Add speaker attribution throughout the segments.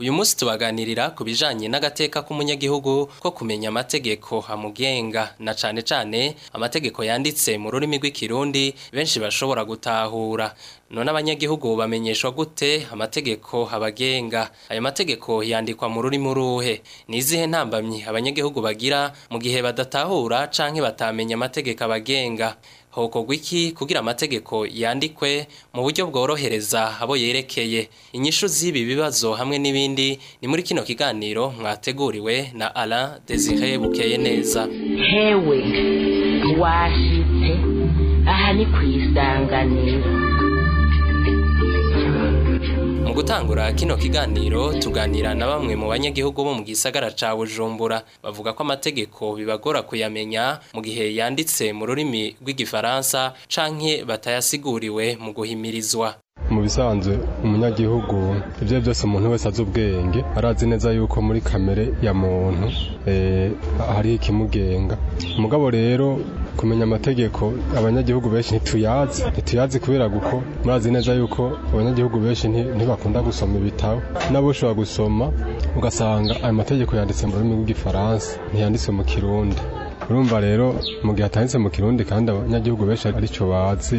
Speaker 1: uyu munsi tubaganirira ku bijanye n'agateka k'umunyagihugu ko kumenya amategeko amugenga na cyane cane amategeko yanditse mu rurimi rw'ikirundi benshi bashobora gutahura none abanyagihugu bamenyeshwa gute amategeko abagenga ayo mategeko yandikwa mu rurimi uruhe ni izihe ntambamyi abanyagihugu bagira mu gihe badatahura canke batamenya amategeko abagenga hokorwa iki kugira amategeko yandikwe mu buryo bworohereza abo yerekeye inyishu z'ibi bibazo hamwe n'ibindi ni muri kino kiganiro mwateguriwe na Alain Desire Bukeye neza
Speaker 2: hewe washitse aha ni
Speaker 1: kwisanganira gutangura kino kiganiro tuganira na bamwe mu banyagihugu bo mu gisagara ca Bujumbura bavuga ko amategeko bibagora kuyamenya mu gihe yanditse mu rurimi rw'igifaransa canke batayasiguriwe mu guhimirizwa
Speaker 3: mu bisanzwe umunyagihugu ibyo byose umuntu wese azi ubwenge arazi neza yuko muri kamere ya muntu eh, hari ikimugenga umugabo rero kumenya amategeko abanyagihugu benshi ntituyazi ntituyazi kubera kuko murazi neza yuko abanyagihugu benshi ntibakunda gusoma ibitabo nabo ushobora gusoma ugasanga ayo mategeko yanditse mu rurimi rw'igifaransa ntiyanditse mu kirundi urumva rero mu gihe atanditse mu kirundi kandi abanyagihugu benshi aricyo bazi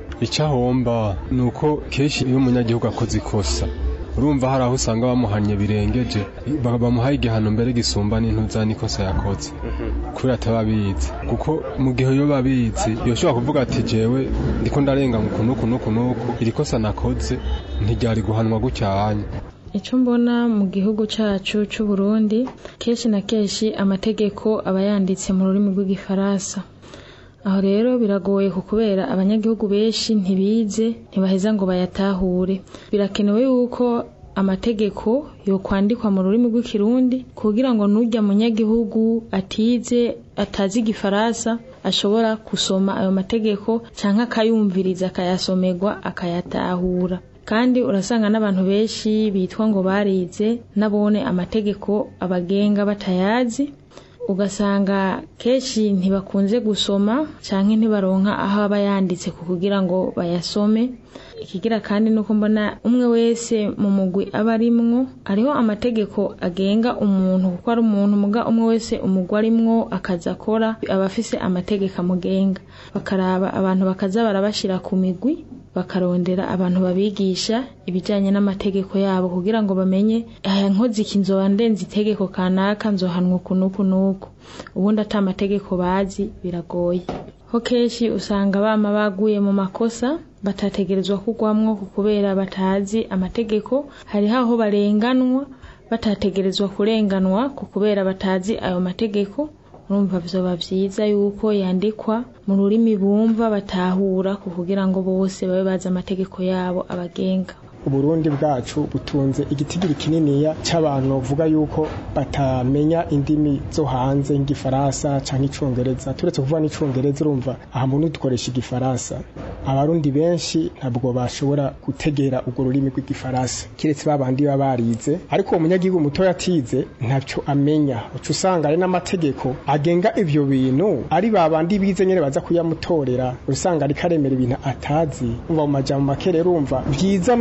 Speaker 3: icyo ahomba ni uko kenshi iyo umunyagihugu akoze ikosa urumva hari aho usanga bamuhanye birengeje bamuhaye igihano mbere gisumba n'intuza n'ikosa yakotse kubera atababiyitse kuko mu gihe iyo babiyitse yoshobora kuvuga ati jewe ndiko ndarenga mu kunuku nuku nuku iri kosa nakoze ntiryari guhanwa gucyahanye
Speaker 4: icyo mbona mu gihugu cyacu cy'u Burundi kenshi na kenshi amategeko aba yanditse mu rurimi rw'igifaransa aho rero biragoye kubera abanyagihugu benshi ntibize ntibaheza ngo bayatahure birakenewe yuko amategeko yo kwandikwa mu rurimi rw'ikirundi kugira ngo n'ujya munyagihugu atize atazi igifaransa ashobora gusoma ayo mategeko cyangwa akayumviriza akayasomerwa akayatahura kandi urasanga n'abantu benshi bitwa ngo barize nabone amategeko abagenga batayazi ugasanga kenshi ntibakunze gusoma cyangwa ntibaronka aho aba yanditse kugira ngo bayasome ikigira kandi nuko mbona umwe wese mu mugwi aba arimwo hariho amategeko agenga umuntu kuko ari umuntu muga umwe wese umugwi arimwo akaza akora abafise afise amategeko amugenga bakaraba abantu bakaza barabashyira ku migwi bakarondera abantu babigisha ibijyanye n'amategeko yabo kugira ngo bamenye aya eh, nkoziki iki nzoba ndenze itegeko kanaka nzohanwa uku n'uku n'uku ubundi ata amategeko bazi biragoye ho kenshi usanga bama baguye mu makosa batategerezwa kugwamwo kubera batazi amategeko hariho aho barenganwa batategerezwa kurenganwa kubera batazi ayo mategeko urumva bizoba byiza yuko yandikwa mu rurimi bumva batahura kugira ngo bose babe bazi amategeko yabo abagenga
Speaker 5: uburundi bwacu butunze igitigiri kininiya c'abantu bavuga yuko batamenya indimi zo hanze nk'igifaransa canke icongereza turetse kuvuga n'icongereza urumva aha muntu dukoresha igifaransa abarundi benshi ntabwo bashobora gutegera urwo rurimi rw'igifaransa kiretse babandi baba barize ariko uwo munyagihugu mutoya atize ntacyo amenya uca usanga ari n'amategeko agenga ibyo bintu ari babandi bize nyene baza kuyamutorera usanga ariko aremera ibintu atazi umva mu majambo make rero urumva vyiza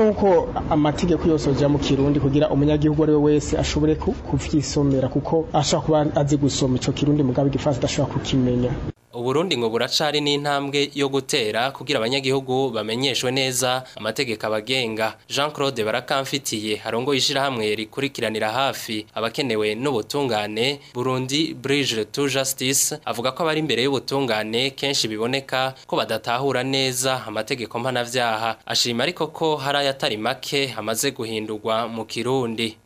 Speaker 5: amategeko yose ajya mu kirundi kugira umunyagihugu ari we wese ashobore kuvyisomera kuko ashobora kuba azi gusoma ico kirundi mugabe igifaransa adashobora kukimenya
Speaker 1: uburundi ngo buracari n'intambwe yo gutera kugira abanyagihugu bamenyeshwe neza amategeko abagenga jean claude barakamfitiye Harongo ishyirahamwe rikurikiranira hafi abakenewe n'ubutungane burundi bridge to justice avuga ko abari imbere y'ubutungane kenshi biboneka ko badatahura neza amategeko mpanabyaha ashima ariko ko hari ayatari make amaze guhindurwa mu kirundi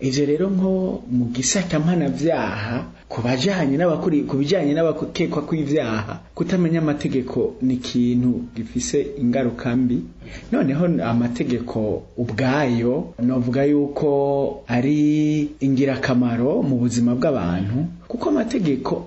Speaker 6: ibyo rero nko mu gisata mpanabyaha ku bajyanye n'abakuri ku bijyanye n'abakekwa kw'ibyaha kutamenya amategeko ni ikintu gifise ingaruka mbi noneho amategeko ubwayo navuga yuko ari ingirakamaro mu buzima bw'abantu kuko amategeko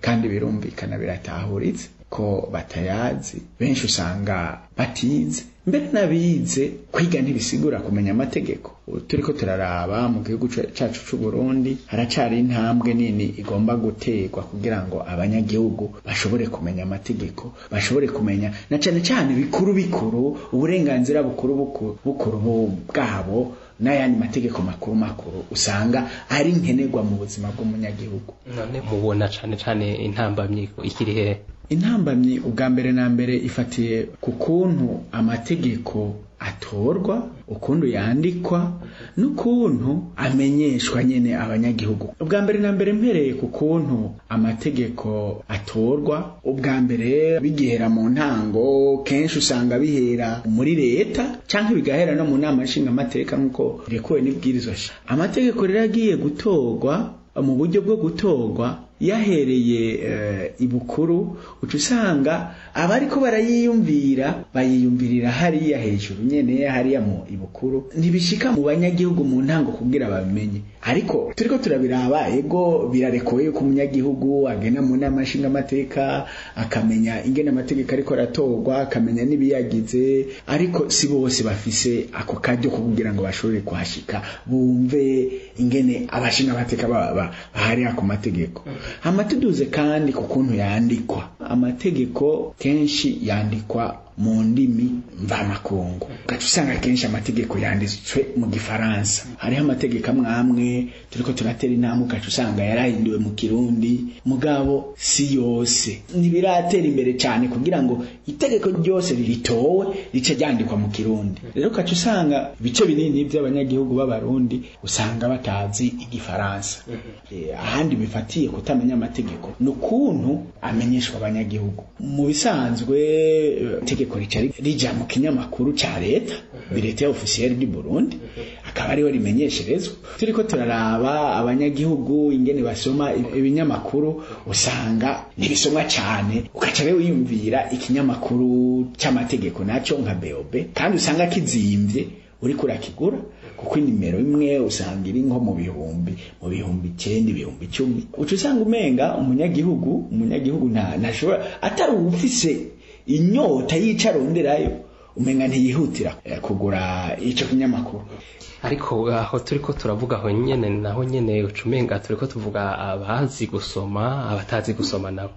Speaker 6: kandi birumvikana biratahuritse ko batayazi benshi usanga batinze. mbere n'abize kwiga ntibisigura kumenya amategeko turi ko turaraba mu gihugu cyacu cy'u Burundi haracari intambwe nini igomba guterwa kugira ngo abanyagihugu bashobore kumenya amategeko bashobore kumenya na cyane cyane bikuru bikuru uburenganzira bukuru bukuru bwabo n'ayandi mategeko makuru makuru usanga ari nkenerwa mu buzima bw'umunyagihugu
Speaker 1: none mubona cyane cyane intambamyi ikiri hehe
Speaker 6: intambamyi ubwa mbere na mbere ifatiye ku kuntu amategeko atorwa ukuntu yandikwa n'ukuntu amenyeshwa nyine abanyagihugu ubwa mbere na mbere mpereye ku kuntu amategeko atorwa ubwa mbere bigihera mu ntango kenshi usanga bihera muri leta cyangwa bigahera no mu nama nshingamateka nk'uko birekuwe n'ibwirizwa amategeko rero agiye gutorwa mu buryo bwo gutorwa yahereye eh, ibukuru uca usanga abariko barayiyumvira bayiyumvirira hariya hejuru nyene hariya mu ibukuru ntibishika mu banyagihugu mu ntango kugira babimenye ariko turiko turabiraba ego birarekoye ko umunyagihugu agena mu nama amateka akamenya ingene amategeko ariko aratorwa akamenya n'ibiyagize ariko si bose bafise ako karyo kugira ngo bashobore kuhashika bumve ingene abashingamateka bahariya ku mategeko hama tuduze kandi ku kuntu yandikwa amategeko kenshi yandikwa mu ndimi mvamakungu ugaca usanga kenshi amategeko yanditswe mu gifaransa hariho amategeko amwe amwe turiko turatera intambwe ugaca yarahinduwe mu kirundi mugabo si yose ntibiratera imbere cyane kugira ngo itegeko ryose ritowe rice ryandikwa mu kirundi rero ugaca usanga ibice binini by'abanyagihugu b'abarundi usanga batazi igifaransa mm-hmm. eh, ahandi bifatiye kutamenya amategeko ni ukuntu amenyeshwa abanyamaguru abanyagihugu mu bisanzwe eh, itegeko rica rijya mu kinyamakuru cya leta bireta ya ofisiyeri di Burundi akaba ariho rimenyesherezwa turi ko turaraba abanyagihugu ingene basoma ibinyamakuru usanga ntibisomwa cyane ugaca wiyumvira ikinyamakuru cy'amategeko nacyo nka beobe kandi usanga kizimbye uri kurakigura kuko inimero imwe usanga iri nko mu bihumbi mu bihumbi icyenda ibihumbi icumi uca usanga umenga umunyagihugu umunyagihugu ntashobora atari uwufise inyota yica aronderayo umenya ntiyihutira eh, kugura icyo kinyamakuru
Speaker 1: ariko aho turi ko turavuga aho nyine naho nyine ucumenga turi ko tuvuga abazi gusoma abatazi gusoma nabo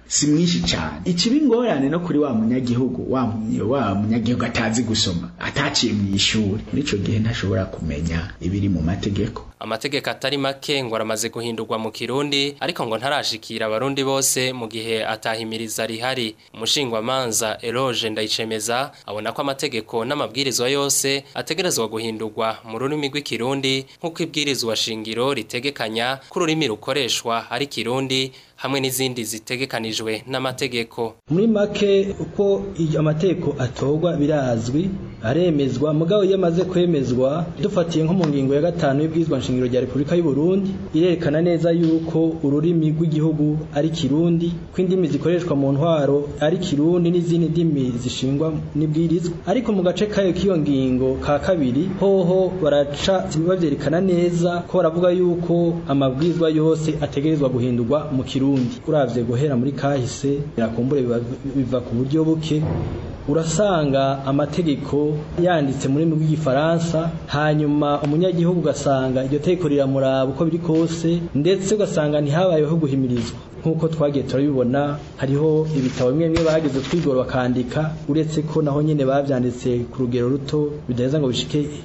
Speaker 6: si mwinshi cyane ikiba ingorane no kuri wa munyagihugu wa wa munyagihugu atazi gusoma ataciye mu ishuri muri icyo gihe ntashobora kumenya ibiri mu mategeko
Speaker 1: amategeko atari make ngo aramaze guhindurwa mu kirundi ariko ngo ntarashikira abarundi bose mu gihe atahimiriza rihari umushingwamanza eroge ndayicemeza abona ko amategeko n'amabwirizwa yose ategerezwa guhindurwa mu rurimi rw'ikirundi nk'uko ibwirizwa shingiro ritegekanya ko ururimi rukoreshwa ari kirundi hamwe n'izindi zitegekanijwe n'amategeko
Speaker 7: muri make uko amategeko atogwa birazwi aremezwa mugabo yamaze kwemezwa dufatiye nko mu ngingo ya gatanu y'ibwizwa nshingiro rya Repubulika y'u Burundi irerekana neza yuko ururimi rw'igihugu ari kirundi ko indimi zikoreshwa mu ntwaro ari kirundi n'izindi ndimi zishingwa n'ibwirizwa ariko mu gace kayo k'iyo ngingo ka kabiri hoho baraca babyerekana neza ko baravuga yuko amabwizwa yose ategerezwa guhindurwa mu kirundi uravye guhera muri kahise birakumbure biva ku buryo buke urasanga amategeko yanditse mu rurimi hanyuma umunyagihugu ugasanga iryo tegeko riramuraba uko biri kose ndetse ugasanga ntihabayeho guhimirizwa nk'uko twagiye turabibona hariho ibitabo bimwe bimwe bageze twigoro bakandika uretse ko naho nyine babyanditse ku rugero ruto bidaheza ngo bishike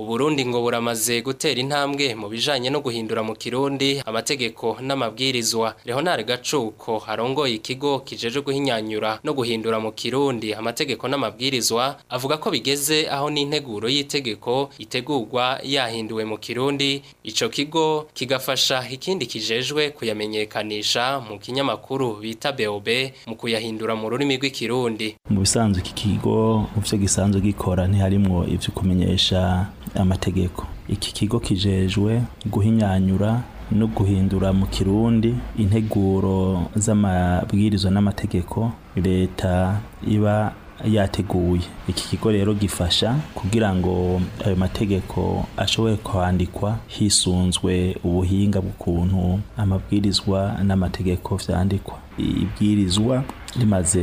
Speaker 1: uburundi ngo buramaze gutera intambwe mu bijanye no guhindura mu kirundi amategeko n'amabwirizwa leonard gacuko arongoye ikigo kijeje guhinyanyura no guhindura mu kirundi amategeko n'amabwirizwa avuga ko bigeze aho n'integuro y'itegeko itegurwa yahinduwe mu kirundi ico kigo kigafasha ikindi kijejwe kuyamenyekanisha mu kinyamakuru bita BOB mu kuyahindura mu rurimi rw'ikirundi
Speaker 8: mu bisanzwe iki kigo mu vyo gisanzwe gikora ntiharimwo ivyo kumenyesha amategeko iki kigo kijejwe guhinyanyura no guhindura mu kirundi integuro z'amabwiriza n'amategeko leta iba yateguye iki kigo rero gifasha kugira ngo ayo mategeko ashobore kwandikwa hisunzwe ubuhinga bw'ukuntu amabwirizwa n'amategeko vyandikwa ibwirizwa rimaze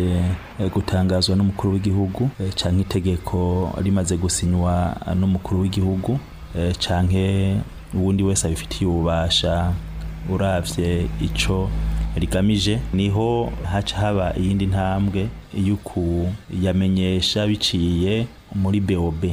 Speaker 8: eh, gutangazwa n'umukuru w'igihugu eh, cyangwa itegeko rimaze gusinywa n'umukuru w'igihugu eh, canke uwundi wese abifitiye ububasha uravye ico rigamije niho haca haba iyindi ntambwe y'uku yamenyesha biciye muri BOB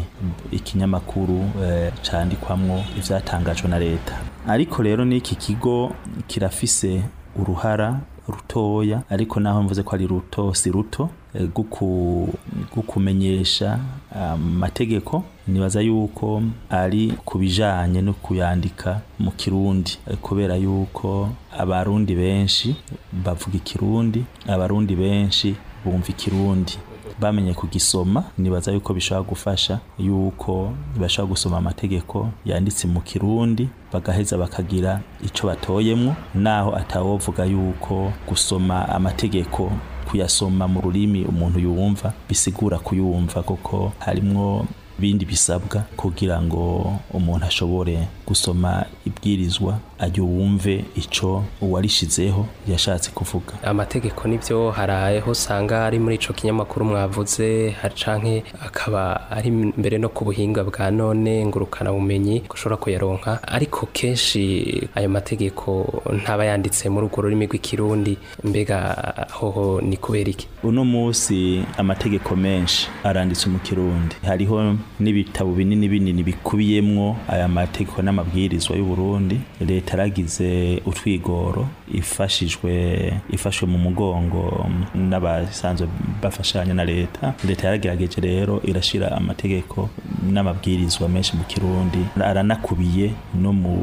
Speaker 8: ikinyamakuru eh, candikwamwo ivyatangajwe na leta ariko rero n'iki kigo kirafise uruhara rutoya ariko naho mvuze ko ari ruto si ruto bwo kumenyesha um, amategeko nibaza yuko ari ku bijanye no kuyandika mu kirundi kubera yuko abarundi benshi bavuga ikirundi abarundi benshi bumva ikirundi bamenye kugisoma nibaza yuko bishobora gufasha yuko bashobora gusoma amategeko yanditse mu kirundi bagaheza bakagira icyo batoyemo naho atawovuga yuko gusoma amategeko kuyasoma mu rurimi umuntu yumva bisigura kuyumva kuko harimwo bindi bisabwa kugira ngo umuntu ashobore gusoma ibwirizwa ajye wumve ico uwarishizeho yashatse kuvuga
Speaker 1: amategeko nibyo harayeho usanga ari muri icyo kinyamakuru mwavuze hacanke akaba ari mbere no ku buhinga bwa none ngurukana bumenyi gushobora kuyaronka ariko kenshi ayo mategeko ntaba yanditse muri urwo rurimi rw'ikirundi mbega hoho ni kubera iki
Speaker 8: uno munsi amategeko menshi aranditse mu kirundi hariho n'ibitabo binini binini bikubiyemo aya mategeko n'amabwirizwa y'u Burundi leta yaragize utwigoro ifashijwe ifashwe mu mugongo n'abasanzwe bafashanya na leta leta yaragerageje rero irashira amategeko n'amabwirizwa menshi mu Kirundi aranakubiye no mu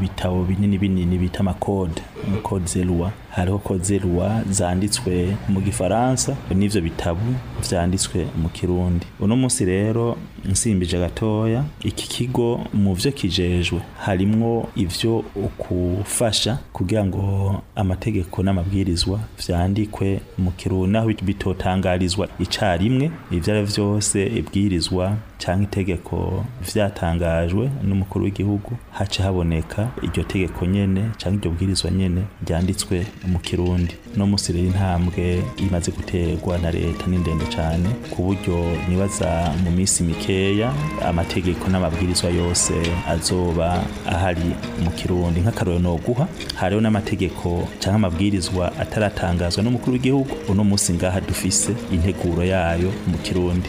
Speaker 8: bitabo binini binini bita amakode kodzerwa hariho kodzerwa zanditswe mu gifaransa n'ivyo bitabo byanditswe mu kirundi uno munsi rero nsimbije gatoya iki kigo mu byo kijejwe harimwo ibyo ukufasha kugira ngo amategeko n'amabwirizwa byandikwe mu kirundi naho bitotangarizwa icarimwe ivyo ari vyose ibwirizwa cyangwa itegeko byatangajwe n'umukuru w'igihugu hace haboneka iryo tegeko nyene cyangwa iryo bwirizwa nyene ryanditswe mu kirundi no munsi intambwe imaze guterwa na leta ni ndende cyane ku buryo nibaza mu minsi mikeya amategeko n'amabwirizwa yose azoba ahari mu kirundi nk'akarorero noguha hariho n'amategeko cyangwa amabwirizwa ataratangazwa n'umukuru w'igihugu uno munsi ngaha dufise integuro yayo mu kirundi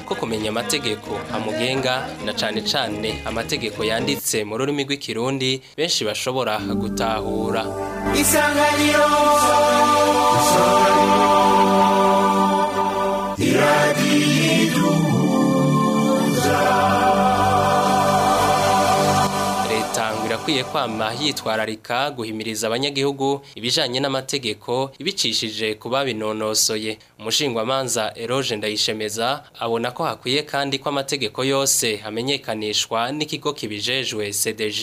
Speaker 1: ko kumenya amategeko amugenga na cyane cyane amategeko yanditse mu rurimi rw'ikirundi benshi bashobora gutahura
Speaker 9: isanganiro
Speaker 1: akwiye kwama yitwararika guhimiriza abanyagihugu ibijanye n'amategeko ibicishije kuba babinonosoye umushingwamanza Eroge Ndayishemeza abona ko hakwiye kandi ko amategeko yose amenyekanishwa n'ikigo kibijejwe CDG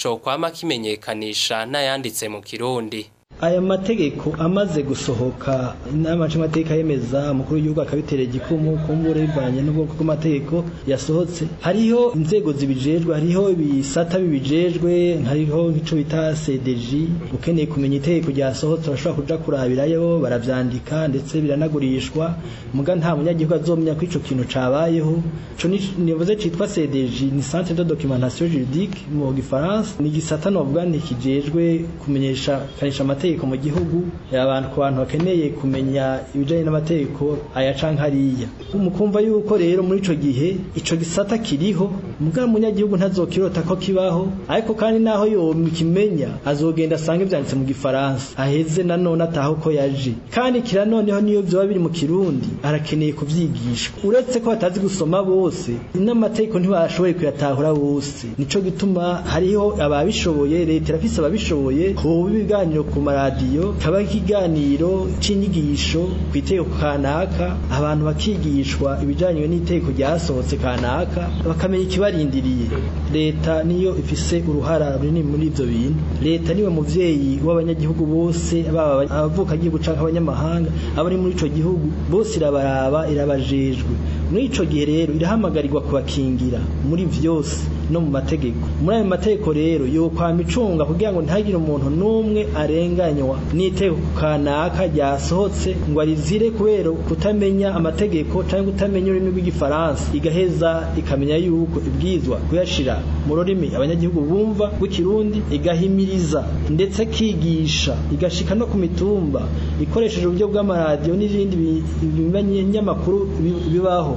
Speaker 1: co kimenyekanisha n'ayanditse mu Kirundi
Speaker 7: aya mategeko amaze gusohoka inama nshingamateka yemeza umukuru w'igihugu akabitera igikumu kumbure bivanye n'ubwoko bw'amategeko yasohotse hariho inzego zibijejwe hariho ibisata bibijejwe hariho nk'ico bita sedeji ukeneye kumenya itegeko ryasohotse urashobora kuja kurabirayo baravyandika ndetse biranagurishwa muga nta munyagihugu azomenya ko ico kintu cabayeho ico nivuze citwa sedeji ni centre de documentation juridique mu gifaransa ni igisata novuga ntikijejwe kumenyesha kanisha amategeko amategeko mu gihugu abantu ku bantu bakeneye kumenya ibijyanye n'amategeko aya canka hariya mukumva yuko rero muri ico gihe ico gisata kiriho muga munyagihugu ntazokirota ko kibaho ariko kandi naho yomukimenya azogenda asanga ivyanditse mu gifaransa aheze nanone ataho ko yaje kandi kira noneho niyo vyoba biri mu kirundi arakeneye kuvyigishwa uretse ko batazi gusoma bose n'amategeko ntibashoboye kuyatahura bose nico gituma hariho ababishoboye leta irafise ababishoboye ku biganiro kumara radiyo kaba ikiganiro c'inyigisho ku iteko kanaka abantu bakigishwa ibijanye n'iteko ryasohotse kanaka bakamenya ikibarindiriye leta niyo ifise uruhara runini muri ivyo bintu leta niwe muvyeyi w'abanyagihugu bose baba abavuka gihugu canke abanyamahanga abari muri ico gihugu bose irabaraba irabajejwe muri ico gihe rero irahamagarirwa kubakingira muri vyose no mu mategeko muri ayo mategeko rero yo kwa micunga kugira ngo ntihagire umuntu n'umwe arenganywa n'iteko kanaka ryasohotse ngo arizire kubera kutamenya amategeko cyangwa kutamenya ururimi rw'igifaransa igaheza ikamenya yuko ibwizwa kuyashira mu rurimi abanyagihugu bumva rw'ikirundi igahimiriza ndetse kigisha igashika no ku mitumba ikoresheje uburyo bw'amaradiyo n'ibindi binyamakuru bibaho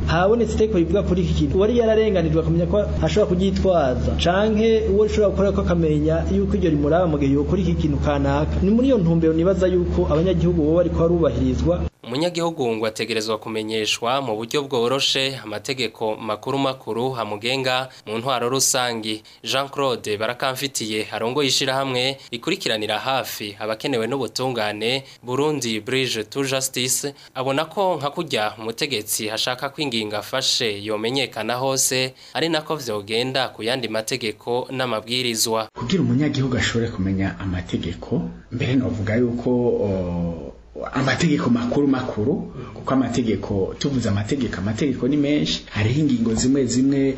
Speaker 7: habonetse iteko rivuga kuri iki kintu uwari yararenganijwe akamenya ko ashobora kuryitwaza canke uwo ushobora gukora ko akamenya yuko iyo rimuraba mu yokora iki kintu kanaka ni muri iyo ntumbero nibaza yuko abanyagihugu bo bariko barubahirizwa
Speaker 1: umunyagihugu ngo ategerezwa kumenyeshwa mu buryo bworoshe amategeko makuru makuru amugenga mu ntwaro rusange jean claude barakamfitiye arongoye ishyirahamwe rikurikiranira hafi abakenewe n'ubutungane burundi bridge to justice abona ko nka kujya umutegetsi ashaka kwinginga afashe yomenyekana hose ari nako vyogenda ku yandi mategeko n'amabwirizwa
Speaker 6: kugira umunyagihugu ashobore kumenya amategeko mbere novuga yuko oh, amategeko makuru makuru kuko amategeko tuvuze amategeko amategeko ni menshi hariho ingingo zimwe zimwe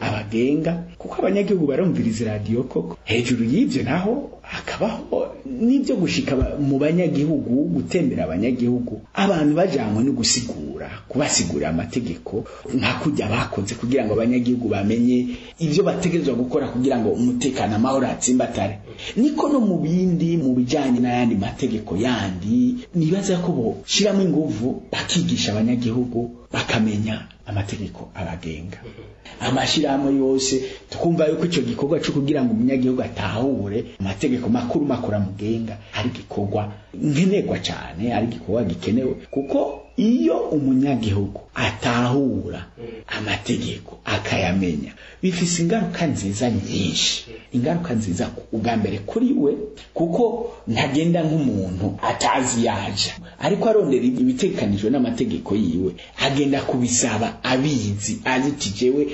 Speaker 6: abagenga kuko abanyagihugu barumviriza radiyo koko hejuru y'ibyo naho hakabaho n'ibyo gushika mu banyagihugu gutembera abanyagihugu abantu bajanywe no gusigura kubasigura amategeko nka kujya bakunze kugira ngo abanyagihugu bamenye ibyo bategerezwa gukora kugira ngo umutekano amahoro atsimbatare niko no mu bindi mu bijyanye n'ayandi mategeko yandi nibaza ko bo shyiramo ingufu bakigisha abanyagihugu bakamenya amategeko abagenga amashyirahamwe yose twumva yuko icyo gikorwa cyo kugira ngo umunyagihugu atahure amategeko makuru makuru amugenga ari gikorwa nkenerwa cyane ari gikorwa gikenewe kuko iyo umunyagihugu atahura amategeko akayamenya bifise ingaruka nziza nyinshi ingaruka nziza ubwa mbere kuri we kuko ntagenda nk'umuntu atazi yaje ariko arondera ibitekanijwe n'amategeko yiwe agenda kubisaba abizi azitijewe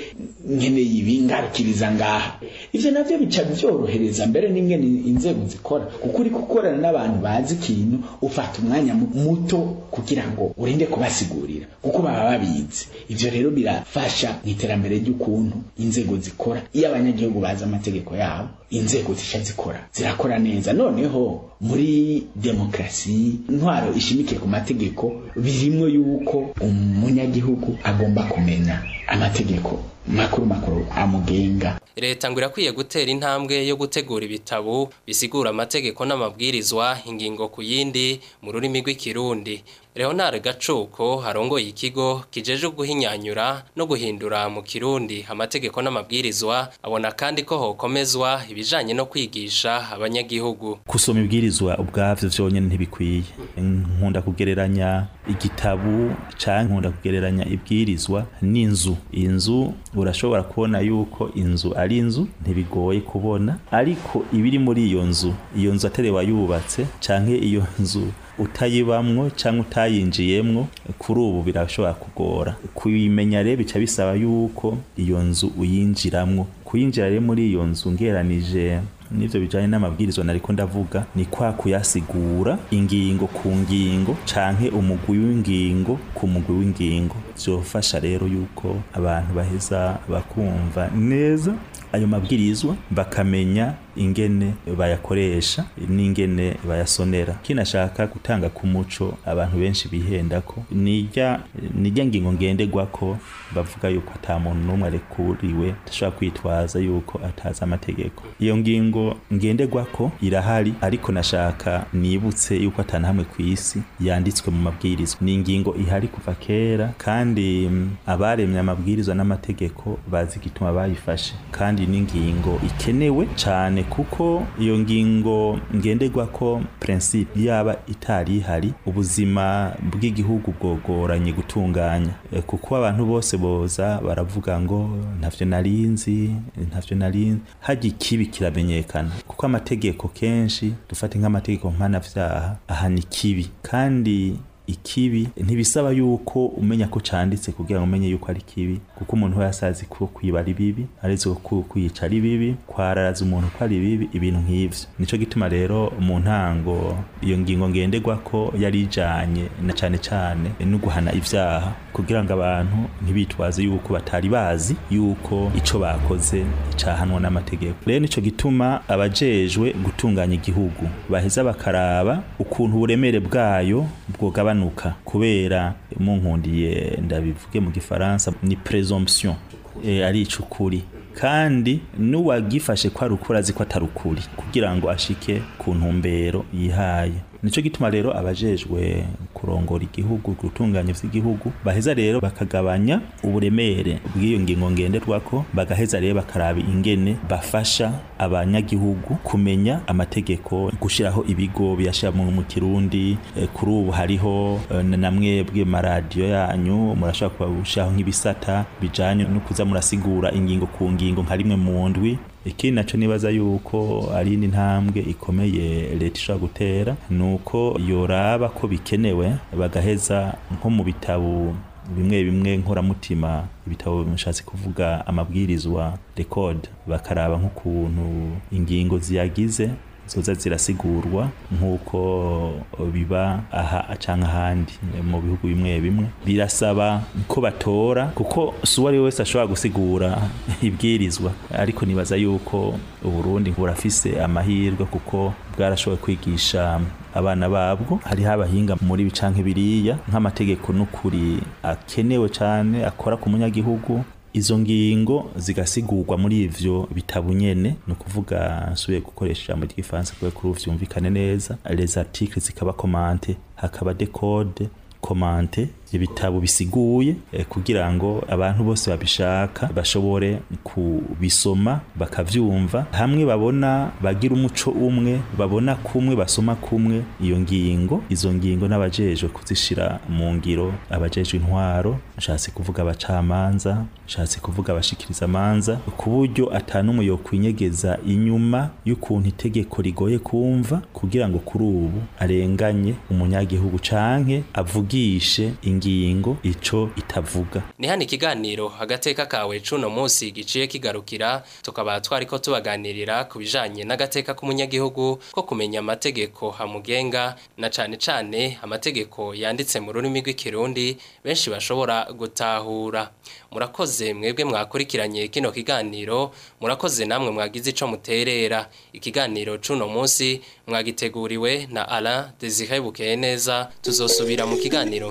Speaker 6: nkeneye ibi ngarukiriza ngaha ibyo nabyo bica byorohereza mbere n'ingene inzego zikora kuko uri gukorana n'abantu bazi ikintu ufata umwanya muto kugira ngo ure barinde kubasigurira kuko baba babizi ivyo rero birafasha iterambere ry'ukuntu inzego zikora iyo abanyagihugu bazi amategeko yabo inzego zisha zikora zirakora neza noneho muri demokarasi intwaro ishimike ku mategeko birimo yuko umunyagihugu agomba kumenya amategeko makuru makuru amugenga
Speaker 1: leta ngo irakwiye gutera intambwe yo gutegura ibitabo bisigura amategeko n'amabwirizwa ingingo ku yindi mu rurimi rw'ikirundi leonard gacuko harongoye ikigo kijeje guhinyanyura no guhindura mu kirundi amategeko n'amabwirizwa abona kandi ko hokomezwa ibijanye no kwigisha abanyagihugu
Speaker 8: kusoma ibwirizwa kubwirizwa ubwabyo byonyine ntibikwiye nkunda kugereranya igitabu cyangwa nkunda kugereranya ibwirizwa n'inzu inzu urashobora kubona yuko inzu ari inzu ntibigoye kubona ariko ibiri muri iyo nzu iyo nzu atari wayubatse cyangwa iyo nzu utayibamwo cyangwa utayinjiyemwo kuri ubu birashobora kugora kuyimenya rero bica bisaba yuko iyo nzu uyinjiramwo kuyinjira rero muri iyo nzu ngeranije n'ibyo bijyanye n'amabwiriza nari ko ndavuga ni kwa kuyasigura ingingo ku ngingo canke umugwi w'ingingo ku mugwi w'ingingo byofasha rero yuko abantu baheza bakumva neza ayo mabwirizwa bakamenya ingene bayakoresha n'ingene bayasonera kinashaka gutanga ku muco abantu benshi bihenda ko nijya ngingo ngendegwa ko bavuga yuko ata muntu n'umwe arekuriwe adashobora kwitwaza yuko atazi amategeko iyo ngingo ngendegwa ko irahari ariko nashaka nibutse yuko atanahamwe ku isi yanditswe mu mabwirizwa ni ingingo ihari kuva kera kandi mm, abaremye amabwirizwa n'amategeko bazi igituma bayifashe kandi n'ingingo ikenewe cyane cyane kuko iyo ngingo ngenderwa ko prinsipe yaba itari ihari ubuzima bw'igihugu bwogoranye gutunganya e, kuko abantu bose boza baravuga ngo ntavyo narinzi ntavyo narinzi hajya ikibi kiramenyekana kuko amategeko kenshi dufate nk'amategeko mpanavyaha ahana ikibi kandi ikibi ntibisaba yuko umenya ko canditse kugira ngo umenye yuko ari kibi kuko umuntu we yasazi ko kwiba ari bibi aretse ko ari bibi kwararaza umuntu ko ari bibi ibintu nk'ivyo nico gituma rero mu ntango iyo ngingo ngendegwa ko yari ijanye na cyane cyane no guhana ibyaha kugira ngo abantu ntibitwaze yuko batari bazi yuko icyo bakoze icahanwa n'amategeko rero nico gituma abajejwe gutunganya igihugu baheza bakaraba ukuntu uburemere bwayo bwogabana iranuka kubera munkundiye ndabivuge mu gifaransa ni presomption eh, ari icukuri kandi n'uwagifashe ko ari ukuri azi ko atari ukuri kugira ngo ashike ku ntumbero yihaye nicyo gituma rero abajejwe kurongora igihugu gutunganya vy'igihugu baheza rero bakagabanya uburemere bw'iyo ngingo ngenderwako bagaheza rero bakaraba ingene bafasha abanyagihugu kumenya amategeko gushiraho ibigo biyashira mu kirundi eh, kuri ubu hariho e, namwe maradiyo yanyu murashobora kuba nk'ibisata bijanye no kuza murasigura ingingo ku ngingo nka rimwe mu ndwi ikindi nacyo nibaza yuko ari indi ntambwe ikomeye leta ishobora gutera ni uko yoraba ko bikenewe bagaheza nko mu bitabo bimwe bimwe nkoramutima ibitabo bishatse kuvuga amabwirizwa rekodi bakaraba nk'ukuntu ingingo ziyagize zoza zirasigurwa nk'uko biba aha cyangwa ahandi mu bihugu bimwe bimwe birasaba ko batora kuko si uwo ari we wese ashobora gusigura ibwirizwa ariko nibaza yuko uburundi burafise amahirwe kuko bwarashoboye kwigisha abana babwo hariho abahinga muri bica nk'ibiriya nk'amategeko n'ukuri akenewe cyane akora ku munyagihugu izo ngingo zigasigurwa muri ivyo bitabu nyene ni ukuvuga nsubiye gukoresha ijambo ry'igifaransa kugira kuri vyumvikane neza les articles zikaba komante hakaba decode komante ibitabo bisiguye eh, kugira ngo abantu bose babishaka bashobore kubisoma bakabyumva hamwe babona bagira umuco umwe babona kumwe basoma kumwe iyo ngingo izo ngingo n'abajejwe kuzishyira mu ngiro abajejwe intwaro nshatse kuvuga abacamanza nshatse kuvuga abashikiriza amanza ku buryo atanumwe yokwinyegeza inyuma y'ukuntu itegeko rigoye kumva kugira ngo kuri ubu arenganye umunyagihugu canke avugishe ingingo ngingo ico itavuga
Speaker 1: ni hano ikiganiro agateka kawe cuno munsi giciye kigarukira tukaba twari ko tubaganirira ku bijanye n'agateka k'umunyagihugu ko kumenya amategeko hamugenga na cane cane amategeko yanditse mu rurimi rw'ikirundi benshi bashobora gutahura murakoze mwebwe mwakurikiranye kino kiganiro murakoze namwe mwagize ico muterera ikiganiro cuno munsi mwagiteguriwe na ara dezihebukeye neza tuzosubira mu kiganiro